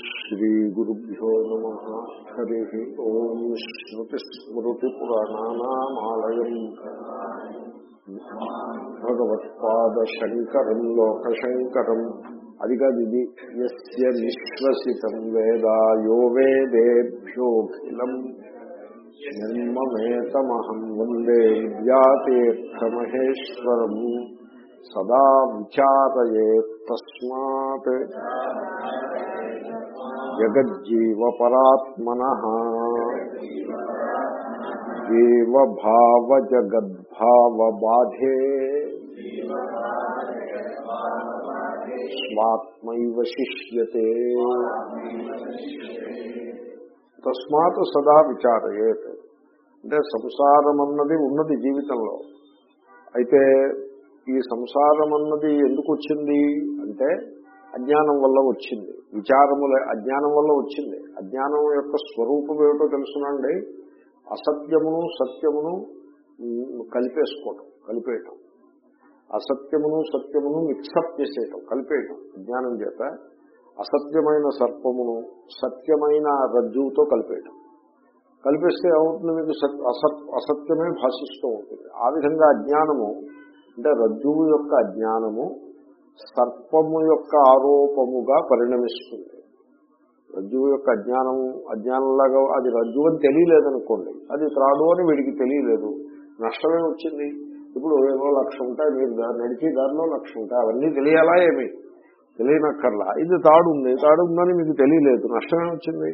శ్రీగురుభ్యో నమ హరి ఓం శ్రుతిస్మృతిపురాణానామాలయం భగవత్పాదశంకరం లోకశంకరం అది కాదు ఇది ఎస్య నిశ్వసితం వేదా యో వేదేభ్యోఖిలం జన్మమేతమహం వందే విద్యాతీర్థమహేశ్వరం। సదా విచారయే జగజ్జీవ పరాత్మన జీవభావ జగద్భావబాధే స్వాత్మైవ శిష్యతే తస్మాత్ సదా విచారయేత్. అంటే సంసారం అన్నది ఉన్నది జీవితంలో. అయితే ఈ సంసారం అన్నది ఎందుకు వచ్చింది అంటే అజ్ఞానం వల్ల వచ్చింది. విచారముల అజ్ఞానం వల్ల వచ్చింది. అజ్ఞానం యొక్క స్వరూపం ఏమిటో తెలుసునండి. అసత్యమును సత్యమును కలిపేసుకోవటం కలిపేయటం. అసత్యమును సత్యమును మిక్సప్ చేసేయటం కలిపేయటం అజ్ఞానం చేత. అసత్యమైన సర్పమును సత్యమైన రజ్జువుతో కలిపేయటం. కలిపేస్తే ఏమవుతుంది మీకు? అసత్ అసత్యమే భాషిస్తూ ఉంటుంది. ఆ విధంగా అజ్ఞానము అంటే రజ్జువు యొక్క అజ్ఞానము సర్పము యొక్క ఆరోపముగా పరిణమిస్తుంది. రజ్జువు యొక్క అజ్ఞానం అజ్ఞానంలాగా అది రజ్జు అని తెలియలేదనుకోండి అది త్రాడు అని వీడికి తెలియలేదు. నష్టమే వచ్చింది? ఇప్పుడు ఏమో లక్ష ఉంటాయి మీరు నడిచే దారిలో లక్ష ఉంటాయి అవన్నీ తెలియాలా ఏమి? తెలియనక్కర్లా. ఇది తాడు ఉంది తాడు ఉందని మీకు తెలియలేదు నష్టమే వచ్చింది?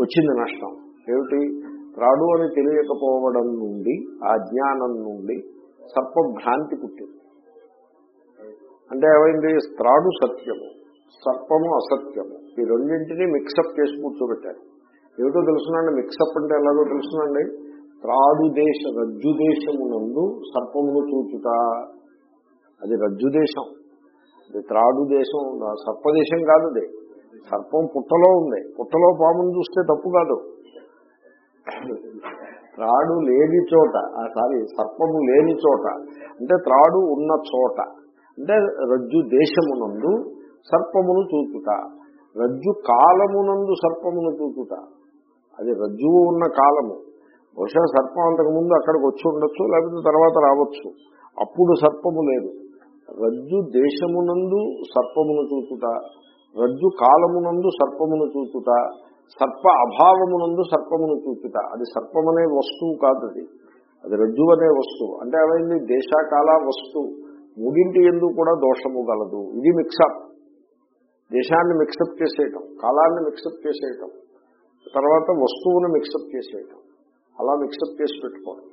వచ్చింది నష్టం. ఏమిటి? త్రాడు అని తెలియకపోవడం నుండి ఆ జ్ఞానం నుండి సర్పభ్రాంతి పుట్టింది. అంటే ఏమైంది? త్రాడు సత్యము సర్పము అసత్యము. ఈ రెండింటినీ మిక్సప్ చేసి కూర్చోబెట్టారు. ఏమిటో తెలుసునండి? మిక్సప్ అంటే ఎలాగో తెలుసునండి? త్రాడు దేశ రజ్జు దేశమునందు సర్పమును చూచుట. అది రజ్జు దేశం. అది త్రాడు దేశం సర్పదేశం కాదు అది. సర్పం పుట్టలో ఉంది. పుట్టలో పామును చూస్తే తప్పు కాదు. త్రాడు లేని చోట సారీ సర్పము లేని చోట. అంటే త్రాడు ఉన్న చోట. అంటే రజ్జు దేశమునందు సర్పమును చూచుట. రజ్జు కాలమునందు సర్పమును చూచుట. అది రజ్జువు ఉన్న కాలము. బహుశా సర్పం అంతకుముందు అక్కడికి వచ్చి ఉండొచ్చు లేకపోతే తర్వాత రావచ్చు. అప్పుడు సర్పము లేదు. రజ్జు దేశమునందు సర్పమును చూచుట. రజ్జు కాలమునందు సర్పమును చూచుట. సర్ప అభావమునందు సర్పమును చూచుట. అది సర్పమనే వస్తువు కాదు అది. అది రజ్జు అనే వస్తువు. అంటే ఏమైంది దేశకాల వస్తువు. మూడింటి ఎందు కూడా దోషము గలదు. ఇది మిక్సప్ దేశాన్ని మిక్సప్ చేసేయటం కాలాన్ని మిక్సప్ చేసేయటం తర్వాత వస్తువును మిక్సప్ చేసేయటం. అలా మిక్సప్ చేసి పెట్టుకోవడం.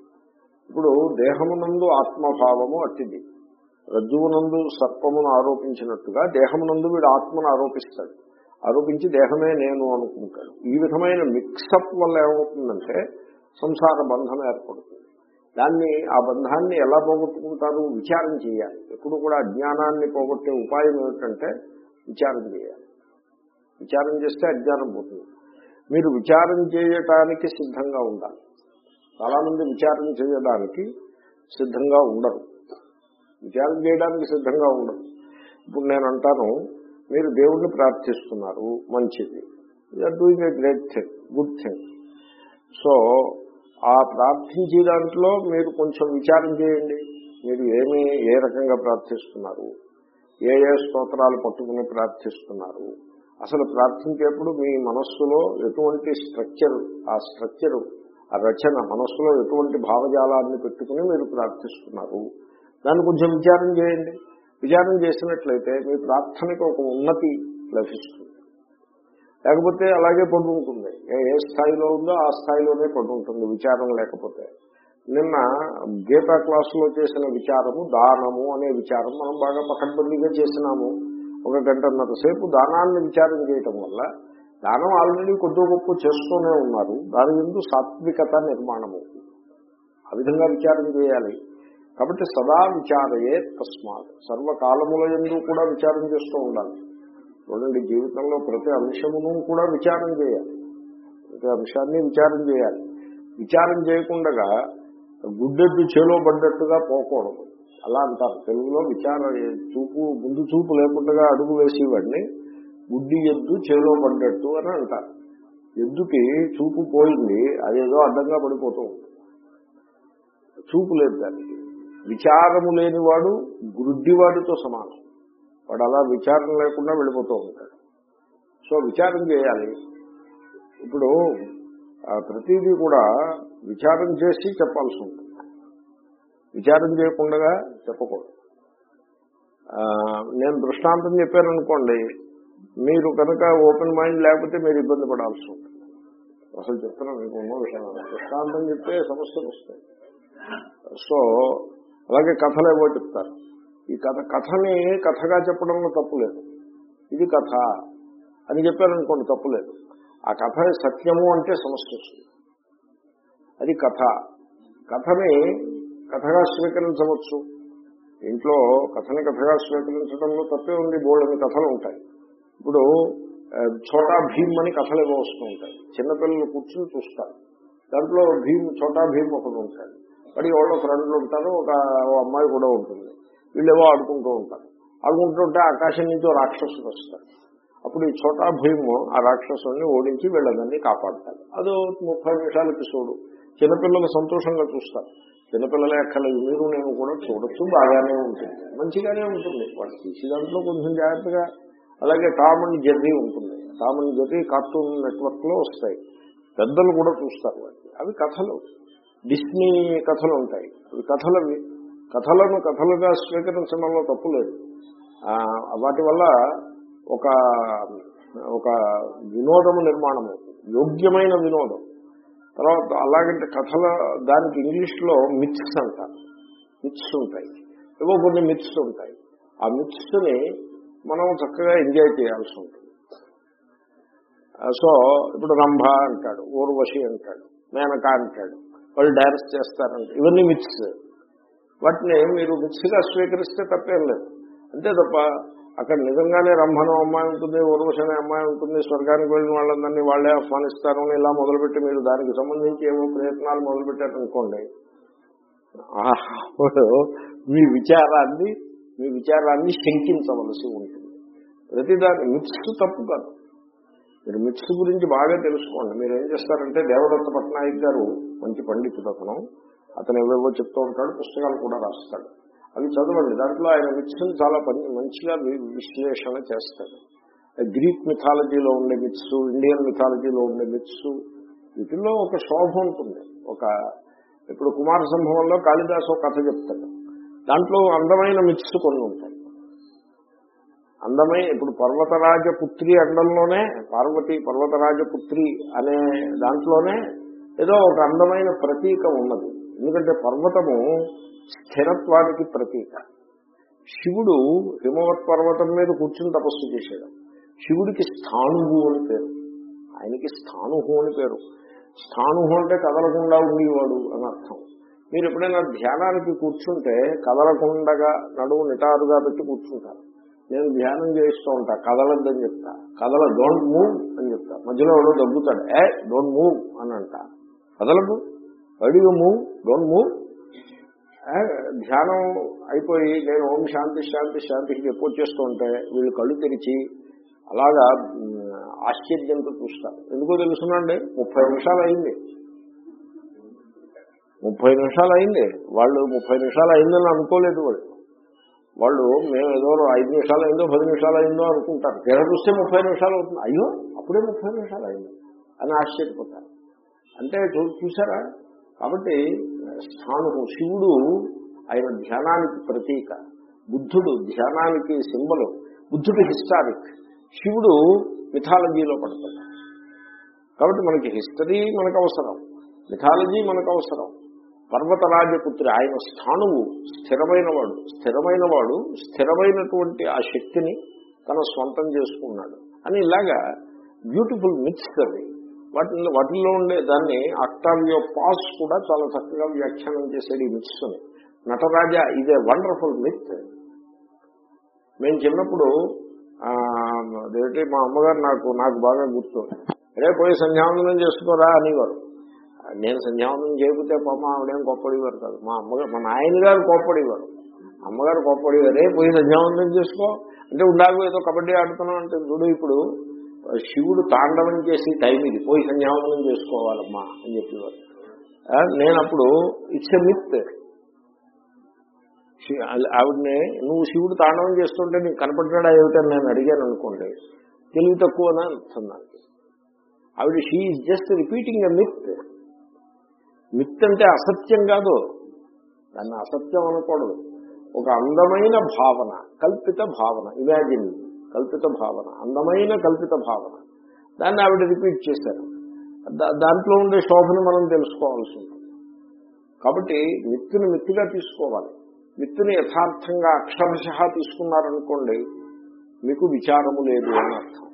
ఇప్పుడు దేహమునందు ఆత్మభావము అట్టిది రజ్జువునందు సర్పమును ఆరోపించినట్టుగా దేహమునందు వీడు ఆత్మను ఆరోపిస్తాడు. ఆరోపించి దేహమే నేను అనుకుంటాడు. ఈ విధమైన మిక్సప్ వల్ల ఏమవుతుందంటే సంసార బంధం ఏర్పడుతుంది. దాన్ని ఆ బంధాన్ని ఎలా పోగొట్టుకుంటారు విచారం చేయాలి. ఎప్పుడు కూడా అజ్ఞానాన్ని పోగొట్టే ఉపాయం ఏమిటంటే విచారం చేయాలి. విచారం చేస్తే అజ్ఞానం పోతుంది. మీరు విచారం చేయటానికి సిద్ధంగా ఉండాలి. చాలామంది విచారం చేయడానికి సిద్ధంగా ఉండరు. విచారం చేయడానికి సిద్ధంగా ఉండరు. ఇప్పుడు నేను అంటాను మీరు దేవుణ్ణి ప్రార్థిస్తున్నారు మంచిది. You're doing a great thing good thing so ఆ ప్రార్థించే దాంట్లో మీరు కొంచెం విచారం చేయండి. మీరు ఏమి ఏ రకంగా ప్రార్థిస్తున్నారు? ఏ ఏ స్తోత్రాలు పట్టుకుని ప్రార్థిస్తున్నారు? అసలు ప్రార్థించేప్పుడు మీ మనస్సులో ఎటువంటి స్ట్రక్చర్ ఆ స్ట్రక్చర్ ఆ రచన మనస్సులో ఎటువంటి భావజాలాన్ని పెట్టుకుని మీరు ప్రార్థిస్తున్నారు? దాన్ని కొంచెం విచారం చేయండి. విచారం చేసినట్లయితే మీ ప్రార్థనకు ఒక ఉన్నతి లభిస్తుంది. లేకపోతే అలాగే పడుకుంటుంది. ఏ స్థాయిలో ఉందో ఆ స్థాయిలోనే పడుకుంటుంది విచారం లేకపోతే. నిన్న గీతా క్లాసులో చేసిన విచారము దానము అనే విచారం మనం బాగా పకడ్బందీగా చేసినాము. ఒక గంటన్నర సేపు దానాన్ని విచారం చేయటం వల్ల దానం ఆల్రెడీ కొద్ది గొప్ప చేస్తూనే ఉన్నారు. దాని ఎందు సాత్వికత నిర్మాణం అవుతుంది ఆ విధంగా విచారం చేయాలి. కాబట్టి సదా విచారయే తస్మాత్. సర్వకాలముల ఎందు కూడా విచారం చేస్తూ ఉండాలి. చూడండి జీవితంలో ప్రతి అంశమును కూడా విచారం చేయాలి. ప్రతి అంశాన్ని విచారం చేయాలి. విచారం చేయకుండా గుడ్డెద్దు చేలో పడ్డట్టుగా పోకూడదు. అలా అంటారు. తెలుగులో విచార చూపు ముందు చూపు లేకుండా అడుగు వేసేవాడిని గుడ్డి ఎద్దు చేలో పడ్డట్టు అని అంటారు. ఎద్దుకి చూపు పోయింది అదేదో అడ్డంగా పడిపోతూ ఉంటుంది. చూపు లేదు దానికి. విచారము లేనివాడు గుడ్డివాడితో సమానం. వాడు అలా విచారం లేకుండా వెళ్ళిపోతూ ఉంటాడు. సో విచారం చేయాలి. ఇప్పుడు ప్రతిదీ కూడా విచారం చేసి చెప్పాల్సి ఉంటుంది. విచారం చేయకుండా చెప్పకూడదు. నేను దృష్టాంతం చెప్పాను అనుకోండి మీరు కనుక ఓపెన్ మైండ్ లేకపోతే మీరు ఇబ్బంది పడాల్సి ఉంటుంది. అసలు చెప్తున్నాను మీకు ఉన్న విషయం దృష్టాంతం చెప్తే సమస్యలు వస్తాయి. సో అలాగే కథలు ఏవో చెప్తారు. ఈ కథ కథని కథగా చెప్పడంలో తప్పు లేదు. ఇది కథ అని చెప్పారనుకోండి తప్పు లేదు. ఆ కథ సత్యము అంటే సమస్య వస్తుంది అది కథ. కథని కథగా స్వీకరించవచ్చు. ఇంట్లో కథని కథగా స్వీకరించడంలో తప్పే ఉంది బోల్డని కథలు ఉంటాయి. ఇప్పుడు ఛోటా భీమ్ అని కథలు ఏవో వస్తూ ఉంటాయి. చిన్నపిల్లలు కూర్చుని చూస్తారు. దాంట్లో భీమ్ ఛోటా భీమ్ ఒకడు ఉంటాడు వాడి వాళ్ళ ఫ్రెండ్లు ఉంటారు ఒక అమ్మాయి కూడా ఉంటుంది. వీళ్ళేవో ఆడుకుంటూ ఉంటారు. ఆడుకుంటుంటే ఆకాశం నుంచి ఓ రాక్షసుడు వస్తాడు. అప్పుడు ఈ చోటా భయము ఆ రాక్షసుని ఓడించి వీళ్ళందరినీ కాపాడతాడు. అదో ముప్పై నిమిషాల ఎపిసోడు. చిన్నపిల్లలు సంతోషంగా చూస్తారు. చిన్నపిల్లలే అక్కర్లేదు మీరు నేను కూడా చూడొచ్చు బాగానే ఉంటుంది. మంచిగానే ఉంటుంది. వాళ్ళు తీసి దాంట్లో కొంచెం జాగ్రత్తగా. అలాగే టామ్ అండ్ జెర్రీ ఉంటుంది. టామ్ అండ్ జెర్రీ కార్టూన్ నెట్వర్క్లో వస్తాయి. పెద్దలు కూడా చూస్తారు వాటిని. అవి కథలు. డిస్నీ కథలు ఉంటాయి. అవి కథలవి. కథలను కథలుగా స్వీకరించడంలో తప్పు లేదు. వాటి వల్ల ఒక ఒక వినోదము నిర్మాణం యోగ్యమైన వినోదం. తర్వాత అలాగంటే కథల దానికి ఇంగ్లీష్లో మిత్స్ అంటారు. మిత్స్ ఉంటాయి. ఏవో కొన్ని మిత్స్ ఉంటాయి. ఆ మిత్స్ని మనం చక్కగా ఎంజాయ్ చేయాల్సి ఉంటుంది. సో ఇప్పుడు రంభ అంటాడు ఊర్వశి అంటాడు మేనక అంటాడు వాళ్ళు డాన్స్ చేస్తారంట ఇవన్నీ మిత్స్. వాటిని మీరు మిత్స్గా స్వీకరిస్తే తప్పేం లేదు. అంతే తప్ప అక్కడ నిజంగానే రంభనం అమ్మాయి ఉంటుంది ఉర్వశనే అమ్మాయి ఉంటుంది స్వర్గానికి వెళ్ళిన వాళ్ళందరినీ వాళ్ళే ఆహ్వానిస్తారు ఇలా మొదలుపెట్టి మీరు దానికి సంబంధించి ఏమో ప్రయత్నాలు మొదలుపెట్టారనుకోండి అనుకోండి అప్పుడు మీ విచారాన్ని మీ విచారాన్ని శంకించవలసి ఉంటుంది. ప్రతిదాని మిత్స్ తప్పు కాదు. మీరు మిత్స్ గురించి బాగా తెలుసుకోండి. మీరు ఏం చేస్తారంటే దేవదత్త పట్నాయక్ గారు మంచి పండితుడు అతను. అతను ఏవేవో చెప్తూ ఉంటాడు పుస్తకాలు కూడా రాస్తాడు. అవి చదవండి. దాంట్లో ఆయన మిత్స్ని చాలా పని- మంచిగా విశ్లేషణ చేస్తాడు. గ్రీక్ మిథాలజీలో ఉండే మిత్స్ ఇండియన్ మిథాలజీలో ఉండే మిత్స్ వీటిల్లో ఒక శోభ ఉంటుంది. ఒక ఇప్పుడు కుమార సంభవంలో కాళిదాసు ఒక కథ చెప్తాడు. దాంట్లో అందమైన మిత్స్ కొన్ని ఉంటాయి. అందమైన ఇప్పుడు పర్వతరాజ పుత్రి అండంలోనే పార్వతి పర్వతరాజ పుత్రి అనే దాంట్లోనే ఏదో ఒక అందమైన ప్రతీక ఉన్నది. ఎందుకంటే పర్వతము స్థిరత్వానికి ప్రతీక. శివుడు హిమవత్ పర్వతం మీద కూర్చుని తపస్సు చేశాడు. శివుడికి స్థాణువు అని పేరు. ఆయనకి స్థాణువు అని పేరు. స్థాణువు అంటే కదలకుండా ఉండేవాడు అని అర్థం. మీరు ఎప్పుడైనా ధ్యానానికి కూర్చుంటే కదలకుండగా నడువు నిటారుగా పెట్టి కూర్చుంటారు. నేను ధ్యానం చేస్తూ ఉంటా కదలద్దని చెప్తా. కదల డోంట్ మూవ్ అని చెప్తా. మధ్యలో ఎవడో దగ్గుతాడు ఏ డోంట్ మూవ్ అని అంట. కదలదు అడిగి మూవ్ డోంట్ మూవ్. ధ్యానం అయిపోయి నేను ఓం శాంతి శాంతి శాంతికి చెప్పు చేస్తూ ఉంటే వీళ్ళు కళ్ళు తెరిచి అలాగా ఆశ్చర్యంతో చూస్తారు ఎందుకో తెలుసునండి? ముప్పై నిమిషాలు అయింది. ముప్పై నిమిషాలు అయింది. వాళ్ళు ముప్పై నిమిషాలు అయిందని అనుకోలేదు వాళ్ళు. వాళ్ళు మేము ఏదో ఐదు నిమిషాలు అయిందో పది నిమిషాలు అయిందో అనుకుంటారు. తెర చూస్తే ముప్పై నిమిషాలు అవుతుంది. అయ్యో అప్పుడే ముప్పై నిమిషాలు అయింది. అని ఆశ్చర్యపోతారు. అంటే చూసారా? కాబట్టి స్థానము శివుడు ఆయన ధ్యానానికి ప్రతీక. బుద్ధుడు ధ్యానానికి సింబలు. బుద్ధుడు హిస్టారిక్. శివుడు మిథాలజీలో పడతాడు కాబట్టి మనకి హిస్టరీ మనకు అవసరం మిథాలజీ మనకు అవసరం పర్వతరాజపుత్రి ఆయన స్థానువు స్థిరమైన వాడు స్థిరమైన వాడు స్థిరమైనటువంటి ఆ శక్తిని తన స్వంతం చేసుకున్నాడు. అని ఇలాగా బ్యూటిఫుల్ మిక్స్ అవి. వాటిని వాటిల్లో ఉండే దాన్ని అక్టావియో పాస్ కూడా చాలా చక్కగా వ్యాఖ్యానం చేసేది ఈ మిత్స్ని నటరాజ ఇదే వండర్ఫుల్ మిత్ మేము చిన్నప్పుడు ఆ, అదేంటి మా అమ్మగారు నాకు నాకు బాగా గుర్తు అరే పోయి సంధ్యావందనం చేసుకోరా అనేవారు. నేను సంధ్యావందనం చేయకపోతే పాప ఆవిడేం కోప్పడేవారు కాదు. మా అమ్మగారు మా నాయన గారు కోప్పడేవారు. అమ్మగారు కోప్పడేవారు. పోయి సంధ్యావందనం చేసుకో. అంటే ఉండాలి ఏదో కబడ్డీ ఆడుతున్నాం అంటే చూడు ఇప్పుడు శివుడు తాండవం చేసి టైం ఇది. పోయి సన్యావనం చేసుకోవాలమ్మా అని చెప్పేవారు. నేను అప్పుడు ఇట్స్ ఎ మిత్ ఆవిడని నువ్వు శివుడు తాండవం చేస్తుంటే నీకు కనపడ్డా ఏమిటని నేను అడిగాను అనుకోండి. తెలివి తక్కువనా? అంటున్నాను ఆవిడ she is just repeating a myth myth అంటే అసత్యం కాదు. దాన్ని అసత్యం అనకూడదు. ఒక అందమైన భావన కల్పిత భావన ఇమాజిన్ కల్పిత భావన అందమైన కల్పిత భావన. దాన్ని ఆవిడ రిపీట్ చేశారు. దా- దాంట్లో ఉండే శోభను మనం తెలుసుకోవాల్సి ఉంటుంది కాబట్టి మిత్తుని మిత్తుగా తీసుకోవాలి. మిత్తుని యథార్థంగా అక్షరశ తీసుకున్నారనుకోండి మీకు విచారము లేదు అని అర్థం.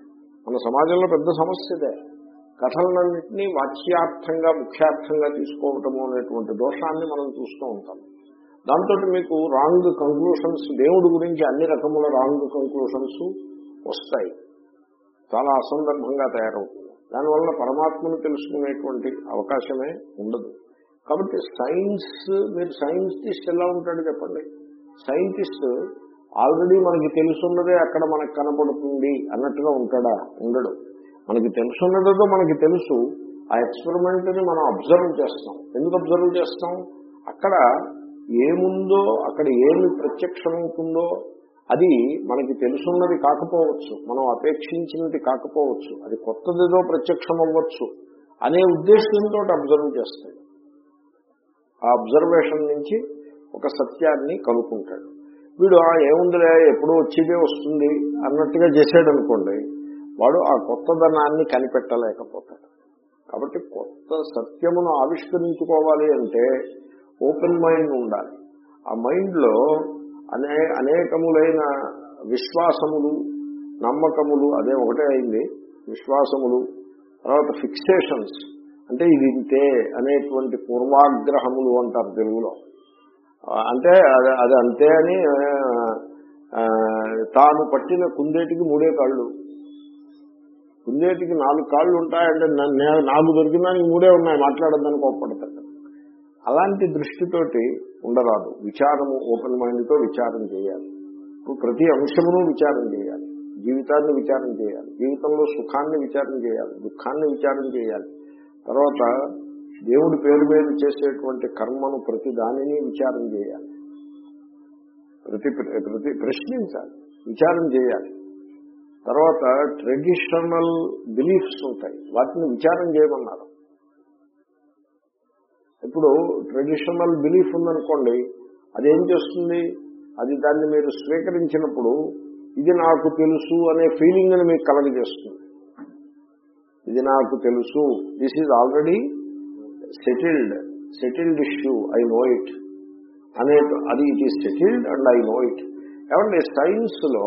మన సమాజంలో పెద్ద సమస్యదే కథలన్నింటినీ వాచ్యార్థంగా ముఖ్యార్థంగా తీసుకోవటము అనేటువంటి దోషాన్ని మనం చూస్తూ ఉంటాం. దాంతో మీకు రాంగ్ కంక్లూషన్స్ దేవుడి గురించి అన్ని రకముల రాంగ్ కంక్లూషన్స్ వస్తాయి. చాలా అసందర్భంగా తయారవుతుంది. దానివల్ల పరమాత్మను తెలుసుకునేటువంటి అవకాశమే ఉండదు. కాబట్టి సైన్స్ మీరు సైంటిస్ట్ ఎలా ఉంటాడు చెప్పండి? సైంటిస్ట్ ఆల్రెడీ మనకి తెలుసున్నదే అక్కడ మనకు కనపడుతుంది అన్నట్టుగా ఉంటాడా? ఉండడు. మనకి తెలుసున్నదో మనకి తెలుసు. ఆ ఎక్స్పెరిమెంట్ని మనం అబ్జర్వ్ చేస్తాం. ఎందుకు అబ్జర్వ్ చేస్తాం? అక్కడ ఏముందో అక్కడ ఏమి ప్రత్యక్షమవుతుందో అది మనకి తెలుసున్నది కాకపోవచ్చు. మనం అపేక్షించినది కాకపోవచ్చు. అది కొత్తదిదో ప్రత్యక్షం అవ్వచ్చు అనే ఉద్దేశంతో అబ్జర్వ్ చేస్తాడు. ఆ అబ్జర్వేషన్ నుంచి ఒక సత్యాన్ని కనుక్కుంటాడు వీడు "ఆ, ఏముందిలే ఎప్పుడూ వచ్చేదే వస్తుంది అన్నట్టుగా చేశాడు అనుకోండి వాడు ఆ కొత్తదనాన్ని కనిపెట్టలేకపోతాడు. కాబట్టి కొత్త సత్యమును ఆవిష్కరించుకోవాలి అంటే ఓపెన్ మైండ్ ఉండాలి. ఆ మైండ్లో అనే అనేకములైన విశ్వాసములు నమ్మకములు అదే ఒకటే అయింది విశ్వాసములు తర్వాత ఫిక్సేషన్స్ అంటే ఇది ఇంతే అనేటువంటి పూర్వాగ్రహములు అంటారు తెలుగులో. అంటే అది అది అంతే అని తాను పట్టిన కుందేటికి మూడే కాళ్ళు. కుందేటికి నాలుగు కాళ్ళు ఉంటాయంటే నా- నే- నాకు దొరికిన దానికి మూడే ఉన్నాయి మాట్లాడద్దని కోప్పడతాడు అలాంటి దృష్టితోటి ఉండరాదు. విచారము ఓపెన్ మైండ్తో విచారం చేయాలి. ప్రతి అంశమును విచారం చేయాలి. జీవితాన్ని విచారం చేయాలి. జీవితంలో సుఖాన్ని విచారం చేయాలి. దుఃఖాన్ని విచారం చేయాలి. తర్వాత దేవుడి పేరు మీద చేసేటువంటి కర్మను ప్రతి దానిని విచారం చేయాలి. ప్రతి ప్రతి ప్రశ్నించాలి. విచారం చేయాలి. తర్వాత ట్రెడిషనల్ బిలీఫ్స్ ఉంటాయి. వాటిని విచారం చేయమన్నారు. ఇప్పుడు ట్రెడిషనల్ బిలీఫ్ ఉందనుకోండి అదేం చేస్తుంది? అది దాన్ని మీరు స్వీకరించినప్పుడు ఇది నాకు తెలుసు అనే ఫీలింగ్ అని మీకు కలగజేస్తుంది. ఇది నాకు తెలుసు. This is already settled settled issue I know it అనే అది it is settled and I know it ఏమంటే సైన్స్లో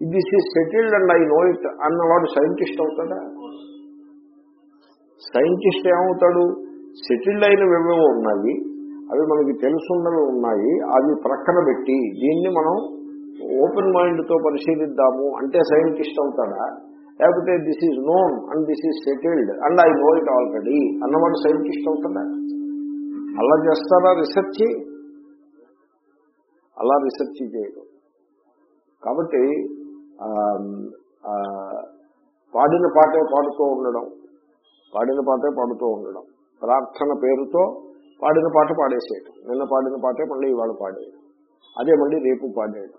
this is settled and I know it అన్నవాడు సైంటిస్ట్ అవుతాడా? సైంటిస్ట్ ఏమవుతాడు? సెటిల్డ్ అయినవి ఏవేవో ఉన్నాయి అవి మనకి తెలుసున్నవి ఉన్నాయి అవి ప్రక్కన పెట్టి దీన్ని మనం ఓపెన్ మైండ్తో పరిశీలిద్దాము అంటే సైంటిస్ట్ అవుతాడా? లేకపోతే this is known and this is settled and I know it already అన్నమాట సైంటిస్ట్ అవుతాడా? అలా చేస్తారా రీసెర్చ్? అలా రీసెర్చ్ చేయడం. కాబట్టి పాడిన పాటే పాడుతూ ఉండడం పాడిన పాటే పాడుతూ ఉండడం. ప్రార్థన పేరుతో పాడిన పాట పాడేసేయటం. నిన్న పాడిన పాటే మళ్ళీ ఇవాళ పాడేయడం అదే మళ్ళీ రేపు పాడేయడం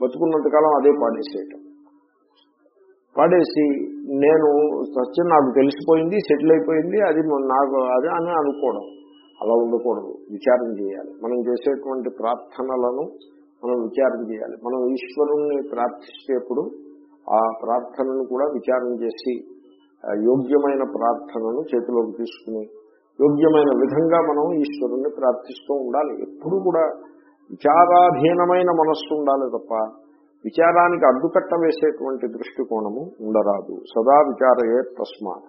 బతుకున్నంతకాలం అదే పాడేసేయటం. పాడేసి నేను సత్యం నాకు తెలిసిపోయింది సెటిల్ అయిపోయింది అది నాకు అది అని అనుకోవడం. అలా ఉండకూడదు. విచారం చేయాలి. మనం చేసేటువంటి ప్రార్థనలను మనం విచారం చేయాలి. మనం ఈశ్వరుణ్ణి ప్రార్థించేప్పుడు ఆ ప్రార్థనను కూడా విచారం చేసి యోగ్యమైన ప్రార్థనను చేతిలోకి తీసుకుని యోగ్యమైన విధంగా మనం ఈశ్వరుణ్ణి ప్రార్థిస్తూ ఉండాలి. ఎప్పుడు కూడా విచారాధీనమైన మనస్సు ఉండాలి తప్ప విచారానికి అడ్డుకట్ట వేసేటువంటి దృష్టికోణము ఉండరాదు. సదా విచారయే తస్మాత్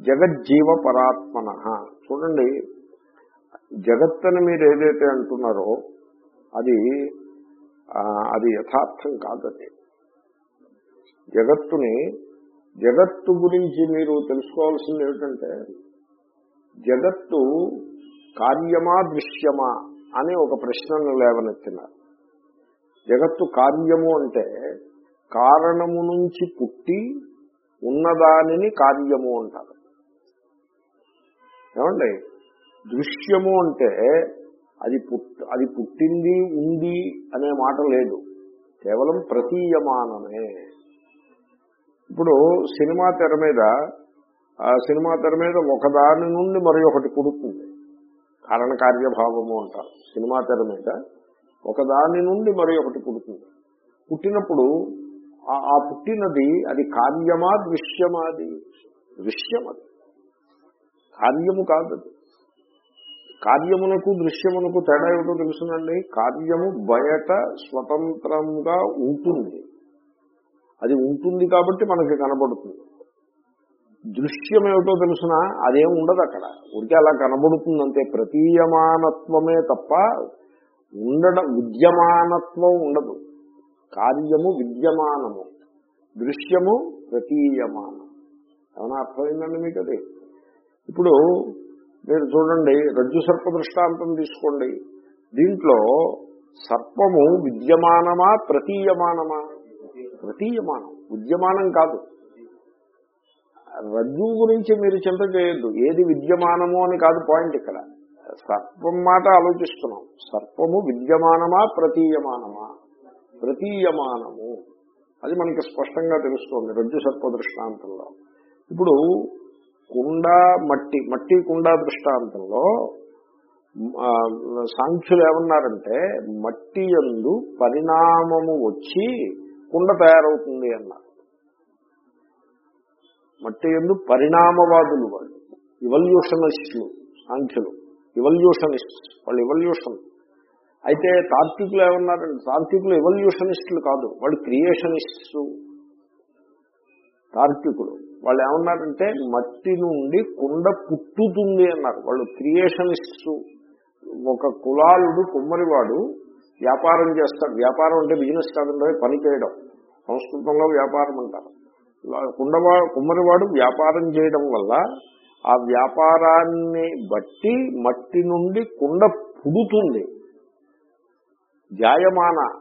జగజ్జీవ పరాత్మన. చూడండి జగత్తని మీరు ఏదైతే అంటున్నారో అది అది యథార్థం కాదది. జగత్తుని జగత్తు గురించి మీరు తెలుసుకోవాల్సింది ఏమిటంటే జగత్తు కార్యమా దృశ్యమా అనే ఒక ప్రశ్నను లేవనెత్తినారు. జగత్తు కార్యము అంటే కారణము నుంచి పుట్టి ఉన్నదానిని కార్యము అంటారు. ఏమండి? దృశ్యము అంటే అది పుట్ అది పుట్టింది ఉంది అనే మాట లేదు. కేవలం ప్రతీయమానమే. ఇప్పుడు సినిమా తెర మీద ఆ సినిమా తెర మీద ఒకదాని నుండి మరి ఒకటి పుడుతుంది కారణకార్యభావము అంటారు. సినిమా తెర మీద ఒకదాని నుండి మరి ఒకటి పుడుతుంది పుట్టినప్పుడు ఆ- ఆ పుట్టినది అది కార్యమా దృశ్యమా అది? దృశ్యం అది. కార్యము కాదు కార్యమునకు దృశ్యమునకు తేడా ఏమిటో తెలుసునండి? కార్యము బయట స్వతంత్రంగా ఉంటుంది. అది ఉంటుంది కాబట్టి మనకి కనబడుతుంది. దృశ్యం ఏమిటో తెలుసిన? అదేం ఉండదు అక్కడ. ఉడికి అలా కనబడుతుంది అంతే ప్రతీయమానత్వమే తప్ప ఉండడం విద్యమానత్వం ఉండదు. కార్యము విద్యమానము. దృశ్యము ప్రతీయమానం. ఏమైనా అర్థమైందండి మీకు అది ఇప్పుడు మీరు చూడండి రజ్జు సర్ప దృష్టాంతం తీసుకోండి. దీంట్లో సర్పము విద్యమానమా ప్రతీయమానమా? ప్రతీయమానం. విద్యమానం కాదు. రజ్జు గురించి మీరు చింత చేయొద్దు. ఏది విద్యమానము అని కాదు పాయింట్ ఇక్కడ. సర్పం మాట ఆలోచిస్తున్నాం. సర్పము విద్యమానమా ప్రతీయమానమా? ప్రతీయమానము. అది మనకి స్పష్టంగా తెలుస్తోంది రజ్జు సర్ప దృష్టాంతంలో. ఇప్పుడు కుండ మట్టి మట్టి కుండ దృష్టాంతంలో సాంఖ్యులు ఏమన్నారంటే మట్టి ఎందు పరిణామము వచ్చి కుండ తయారవుతుంది అన్నారు. మట్టి ఎందు పరిణామవాదులు వాళ్ళు. ఇవల్యూషనిస్టులు సాంఖ్యులు. ఇవల్యూషనిస్ట్ వాళ్ళు ఇవల్యూషన్ అయితే తార్కికులు ఏమన్నారంటే తార్కికులు ఇవల్యూషనిస్టులు కాదు వాళ్ళు క్రియేషనిస్ట్స్ తార్కికులు వాళ్ళు ఏమన్నారంటే మట్టి నుండి కుండ పుట్టుతుంది అన్నారు. వాళ్ళు క్రియేషనిస్ట్స్ ఒక కులాలుడు కుమ్మరివాడు వ్యాపారం చేస్తాడు. వ్యాపారం అంటే బిజినెస్ కాదండి పని చేయడం. సంస్కృతంలో వ్యాపారం అంటారు. కుండవా కుమ్మరివాడు వ్యాపారం చేయడం వల్ల ఆ వ్యాపారాన్ని బట్టి మట్టి నుండి కుండ పుడుతుంది. జాయమాన.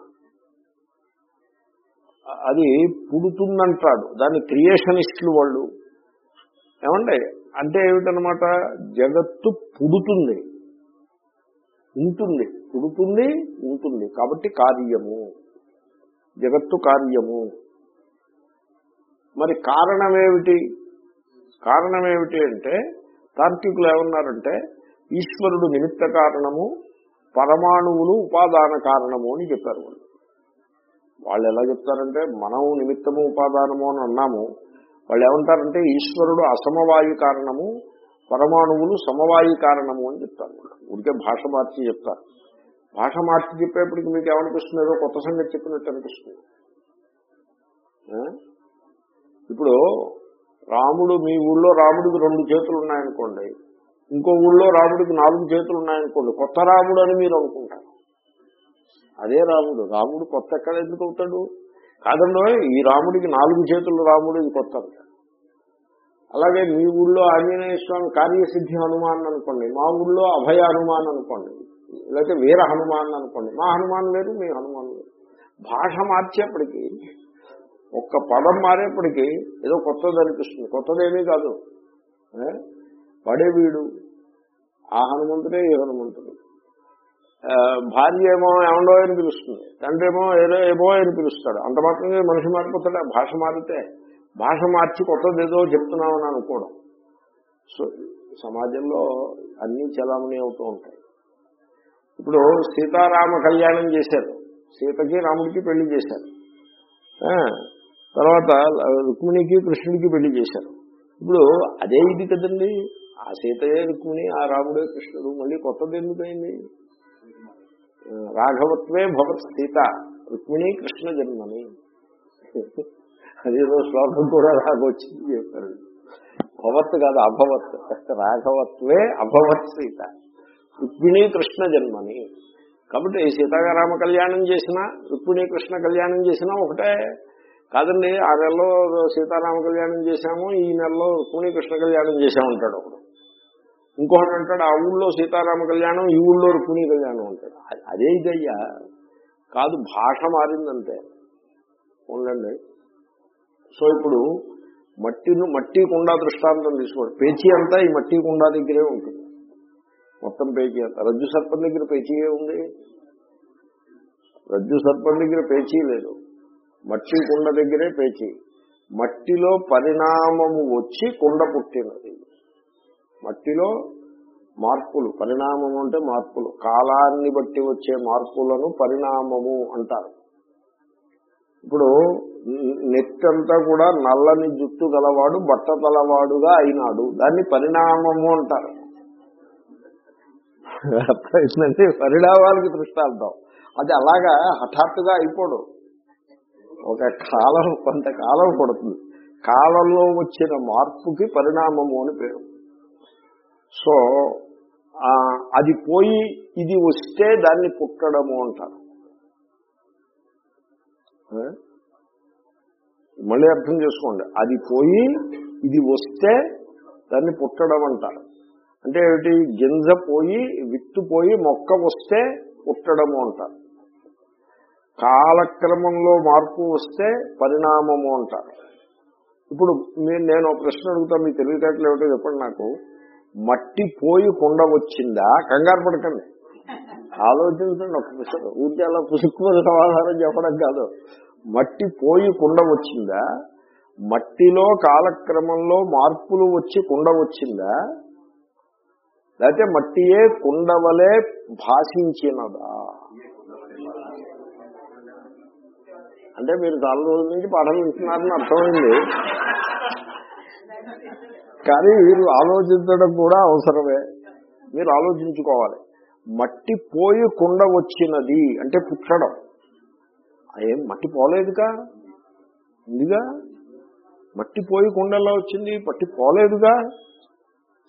అది పుడుతుందంటాడు. దాన్ని క్రియేషనిస్టులు వాళ్ళు. ఏమండి? అంటే ఏమిటనమాట జగత్తు పుడుతుంది. ఉంటుంది. పుడుతుంది ఉంటుంది. కాబట్టి కార్యము. జగత్తు కార్యము. మరి కారణమేమిటి? కారణమేమిటి అంటే తార్కికులు ఏమన్నారంటే ఈశ్వరుడు నిమిత్త కారణము పరమాణువులు ఉపాదాన కారణము అని చెప్పారు వాళ్ళు. వాళ్ళు ఎలా చెప్తారంటే మనం నిమిత్తము ఉపాదానము అని అన్నాము. వాళ్ళు ఏమంటారంటే ఈశ్వరుడు అసమవాయు కారణము పరమాణువులు సమవాయు కారణము అని చెప్తారు వాళ్ళు. ఉడికే భాష మార్చి చెప్తారు. భాష మార్చి చెప్పేప్పటికి మీకు ఏమనిపిస్తుంది? ఏదో కొత్త సంగతి చెప్పినట్టు అనిపిస్తుంది. ఇప్పుడు రాముడు మీ ఊళ్ళో రాముడికి రెండు చేతులు ఉన్నాయనుకోండి ఇంకో ఊళ్ళో రాముడికి నాలుగు చేతులు ఉన్నాయనుకోండి కొత్త రాముడు అని మీరు అనుకుంటారు. అదే రాముడు. రాముడు కొత్త ఎక్కడ ఎందుకు అవుతాడు? కాదండో ఈ రాముడికి నాలుగు చేతులు రాముడు ఇది కొత్త అలాగే మీ ఊళ్ళో ఆంజనేయ స్వామి కార్యసిద్ధి హనుమాన్ అనుకోండి మా ఊళ్ళో అభయ హనుమాన్ అనుకోండి లేకపోతే వీర హనుమాన్ అనుకోండి మా హనుమాన్ వేరు మీ హనుమాన్ వేరు భాష మార్చేప్పటికీ ఒక్క పదం మారేప్పటికీ ఏదో కొత్తది అనిపిస్తుంది. కొత్తదేమీ కాదు. పడేవీడు పడే వీడు. ఆ హనుమంతుడే ఈ హనుమంతుడు. భార్య ఏమో ఏమండో అని పిలుస్తుంది. తండ్రి ఏమో ఏదో ఏమో అని పిలుస్తాడు. అంత మాత్రమే మనిషి మారిపోతాడు భాష మారితే. భాష మార్చి కొత్తది ఏదో చెప్తున్నామని అనుకోవడం. సో సమాజంలో అన్నీ చలామణి అవుతూ ఉంటాయి. ఇప్పుడు సీతారామ కళ్యాణం చేశారు. సీతకి రాముడికి పెళ్ళి చేశారు. తర్వాత రుక్మిణికి కృష్ణుడికి పెళ్ళి చేశారు. ఇప్పుడు అదే ఇది కదండి. ఆ సీతయే రుక్మిణి ఆ రాముడే కృష్ణుడు. మళ్ళీ కొత్తది ఎందుకైంది? రాఘవత్వే భవత్ సీత. రుక్మిణి కృష్ణ జన్మని. అదేదో శ్లోకం కూడా రాగొచ్చింది చెప్పారు. భవత్ కాదు అభవత్. రాఘవత్వే అభవత్ సీత. రుక్మిణి కృష్ణ జన్మని. కాబట్టి సీతారామ కళ్యాణం చేసినా రుక్మిణి కృష్ణ కళ్యాణం చేసినా ఒకటే కాదండి ఆ నెలలో సీతారామ కళ్యాణం చేశాము ఈ నెలలో రుక్మిణి కృష్ణ కళ్యాణం చేశామంటాడు ఒకడు. ఇంకొకటి అంటాడు ఆ ఊళ్ళో సీతారామ కళ్యాణం ఈ ఊళ్ళో రుక్మిణి కళ్యాణం అంటాడు. అదే ఇదయ్యా. కాదు భాష మారిందంతే. ఉండండి. సో ఇప్పుడు మట్టిను మట్టి కుండ దృష్టాంతం తీసుకోండి. పేచీ అంతా ఈ మట్టి కుండ దగ్గరే ఉంటుంది. మొత్తం పేచీ అంతా. రజ్జు సర్పం దగ్గర పేచీయే ఉంది. రజ్జు సర్పం దగ్గర పేచీ లేదు. మట్టి కుండ దగ్గరే పేచి. మట్టిలో పరిణామము వచ్చి కుండ పుట్టినది. మట్టిలో మార్పులు పరిణామము అంటే మార్పులు. కాలాన్ని బట్టి వచ్చే మార్పులను పరిణామము అంటారు. ఇప్పుడు నెత్తంతా కూడా నల్లని జుట్టు గలవాడు బట్ట తలవాడుగా అయినాడు. దాన్ని పరిణామము అంటారు. అర్థమైందంటే పరిణామాలకి దృష్టాంతం. అది అలాగా హఠాత్తుగా అయిపోడు. ఒక కాలం కొంతకాలం పడుతుంది. కాలంలో వచ్చిన మార్పుకి పరిణామము అని పేరు. సో అది పోయి ఇది వస్తే దాన్ని పుట్టడము అంటారు. మళ్ళీ అర్థం చేసుకోండి. అది పోయి ఇది వస్తే దాన్ని పుట్టడం అంటారు. అంటే ఏమిటి? గింజ పోయి విత్తు పోయి మొక్క వస్తే పుట్టడము అంటారు. కాలక్రమంలో మార్పు వస్తే పరిణామము అంటారు. ఇప్పుడు మీరు నేను ఒక ప్రశ్న అడుగుతా మీ తెలివితేటలు ఏమిటో చెప్పండి నాకు. మట్టి పోయి కొండ వచ్చిందా? కంగారు పడకండి. ఆలోచించండి ఒక ప్రశ్న ఊరికే అలా పుసుక్కుమని సమాధానం చెప్పడం కాదు. మట్టి పోయి కుండ వచ్చిందా? మట్టిలో కాలక్రమంలో మార్పులు వచ్చి కుండ వచ్చిందా? లేకపోతే మట్టియే కుండవలే భాషించినదా? అంటే మీరు చాలా రోజుల నుంచి పాఠం వింటున్నారని అర్థమైంది. కానీ మీరు ఆలోచించడం కూడా అవసరమే. మీరు ఆలోచించుకోవాలి. మట్టి పోయి కుండ వచ్చినది అంటే పుట్టడం. ఏం మట్టి పోలేదుగా? ఉందిగా? మట్టి పోయి కుండలా వచ్చింది? మట్టి పోలేదుగా?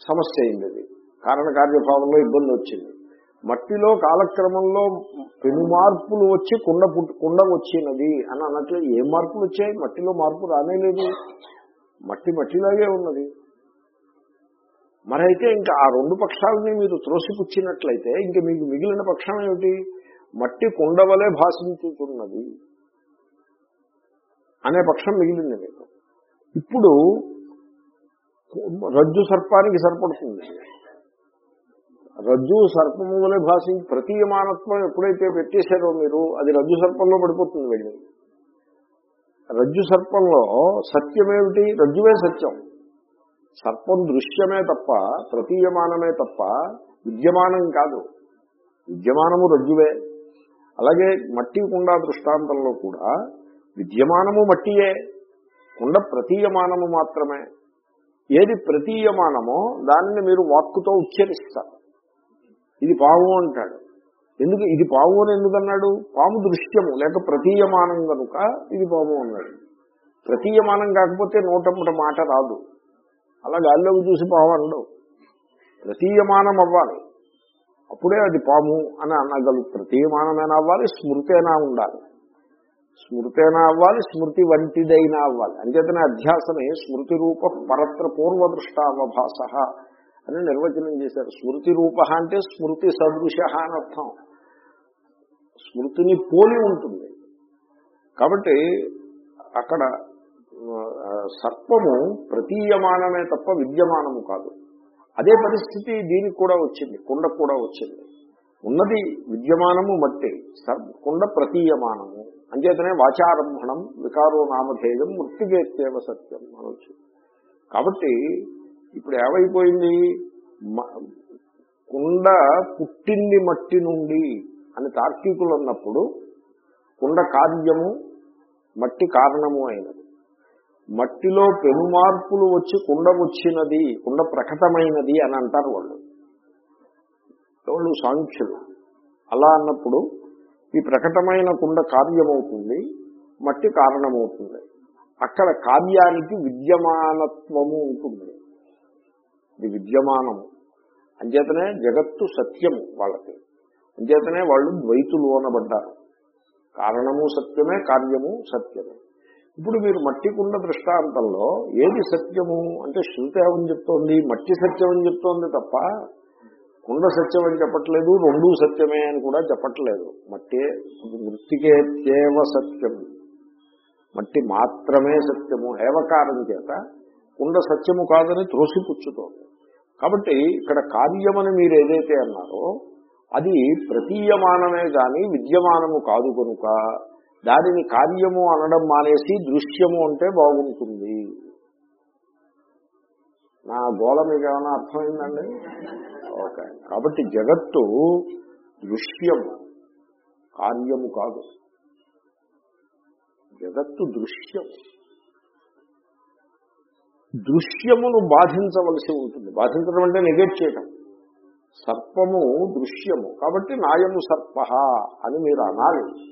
సమస్య అయింది అది. కారణ కార్యభావంలో ఇబ్బంది వచ్చింది. మట్టిలో కాలక్రమంలో పెను మార్పులు వచ్చి కుండ కుండ వచ్చినది అని అన్నట్లు ఏ మార్పులు వచ్చాయి? మట్టిలో మార్పు రానే లేదు. మట్టి మట్టిలాగే ఉన్నది. మరైతే ఇంకా ఆ రెండు పక్షాలని మీరు త్రోసిపుచ్చినట్లయితే ఇంకా మీకు మిగిలిన పక్షం ఏమిటి? మట్టి కుండవలే భాషించుతున్నది అనే పక్షం మిగిలింది మీకు. ఇప్పుడు రజ్జు సర్పానికి సరిపడుతుంది. రజ్జు సర్పము వలె భాషించి ప్రతీయమానత్వం ఎప్పుడైతే పెట్టేశారో మీరు అది రజ్జు సర్పంలో పడిపోతుంది వెళ్ళి రజ్జు సర్పంలో సత్యమేమిటి? రజ్జువే సత్యం. సర్పం దృశ్యమే తప్ప ప్రతీయమానమే తప్ప విద్యమానం కాదు. విద్యమానము రజ్జువే. అలాగే మట్టి కుండ దృష్టాంతంలో కూడా విద్యమానము మట్టియే. కుండ ప్రతీయమానము మాత్రమే. ఏది ప్రతీయమానమో దానిని మీరు వాక్కుతో ఉచ్చరిస్తారు. ఇది పాము అంటాడు. ఎందుకు? ఇది పాము అని ఎందుకన్నాడు? పాము దృశ్యము లేక ప్రతీయమానం కనుక ఇది పాము అన్నాడు. ప్రతీయమానం కాకపోతే నూటముట మాట రాదు. అలా గాల్లోకి చూసి పాము అనడు. ప్రతీయమానం అవ్వాలి. అప్పుడే అది పాము అని అనగలు ప్రతీయమానమైనా అవ్వాలి స్మృతేనా ఉండాలి. స్మృతేనా అవ్వాలి స్మృతి వంటిదైనా అవ్వాలి. అంచేతనే అధ్యాసమే స్మృతి రూప పరత్ర పూర్వదృష్టావభాస. అని నిర్వచనం చేశారు. స్మృతి రూప అంటే స్మృతి సదృశ అని అర్థం. స్మృతిని పోలి ఉంటుంది. కాబట్టి అక్కడ సర్పము ప్రతీయమానమే తప్ప విద్యమానము కాదు. అదే పరిస్థితి దీనికి కూడా వచ్చింది కుండ కూడా వచ్చింది. ఉన్నది విద్యమానము మట్టి కుండ ప్రతీయమానము. అంచేతనే వాచారంభణం వికారో నామధేయం మృతికేత్యేవ సత్యం అనొచ్చు కాబట్టి ఇప్పుడు ఏమైపోయింది? మ- కుండ పుట్టింది మట్టి నుండి అని తార్కికులు అన్నప్పుడు కుండ కార్యము మట్టి కారణము అయినది. మట్టిలో పెను మార్పులు వచ్చి కుండ వచ్చినది కుండ ప్రకటమైనది అని అంటారు వాళ్ళు. వాళ్ళు సాంఖ్యులు. అలా అన్నప్పుడు ఈ ప్రకటమైన కుండ కార్యమవుతుంది మట్టి కారణమవుతుంది. అక్కడ కార్యానికి విద్యమానత్వము ఉంటుంది. ఇది విద్యమానము అంచేతనే జగత్తు సత్యము వాళ్ళకి. అంచేతనే వాళ్ళు ద్వైతులు అనబడ్డారు. కారణము సత్యమే కార్యము సత్యమే. ఇప్పుడు మీరు మట్టి కుండ దృష్టాంతంలో ఏది సత్యము? అంటే శృతి ఏమని చెప్తోంది? మట్టి సత్యం అని చెప్తోంది తప్ప కుండ సత్యం అని చెప్పట్లేదు రెండూ సత్యమే అని కూడా చెప్పట్లేదు. మట్టే మృతికేత్యేవ సత్యం. మట్టి మాత్రమే సత్యము. ఏవకారం చేత కుండ సత్యము కాదని త్రోసిపుచ్చుతోంది. కాబట్టి ఇక్కడ కార్యమని మీరు ఏదైతే అన్నారో అది ప్రతీయమానమే గాని విద్యమానము కాదు కనుక దానిని కార్యము అనడం మానేసి దృశ్యము అంటే బాగుంటుంది. నా గోళ మీకు ఏమైనా అర్థమైందండి? ఓకే. కాబట్టి జగత్తు దృశ్యము కార్యము కాదు. జగత్తు దృశ్యం దృశ్యమును బాధించవలసి ఉంటుంది. బాధించడం అంటే నెగెట్ చేయటం. సర్పము దృశ్యము. కాబట్టి నాయము సర్ప అని మీరు అనాలి.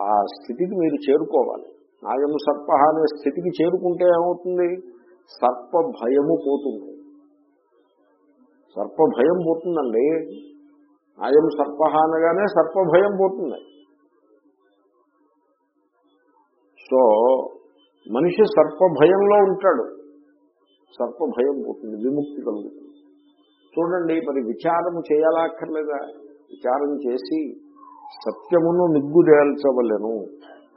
ఆ స్థితికి మీరు చేరుకోవాలి. నాయము సర్ప అనే స్థితికి చేరుకుంటే ఏమవుతుంది? సర్ప భయము పోతుంది. సర్ప భయం పోతుందండి. నాయం సర్ప అనగానే సర్ప భయం పోతుంది. సో మనిషి సర్ప భయంలో ఉంటాడు. సర్ప భయం పోతుంది విముక్తి కలుగుతుంది. చూడండి మరి విచారము చేయాలక్కర్లేదా? విచారం చేసి సత్యమును నిగ్గుదేల్చవలెను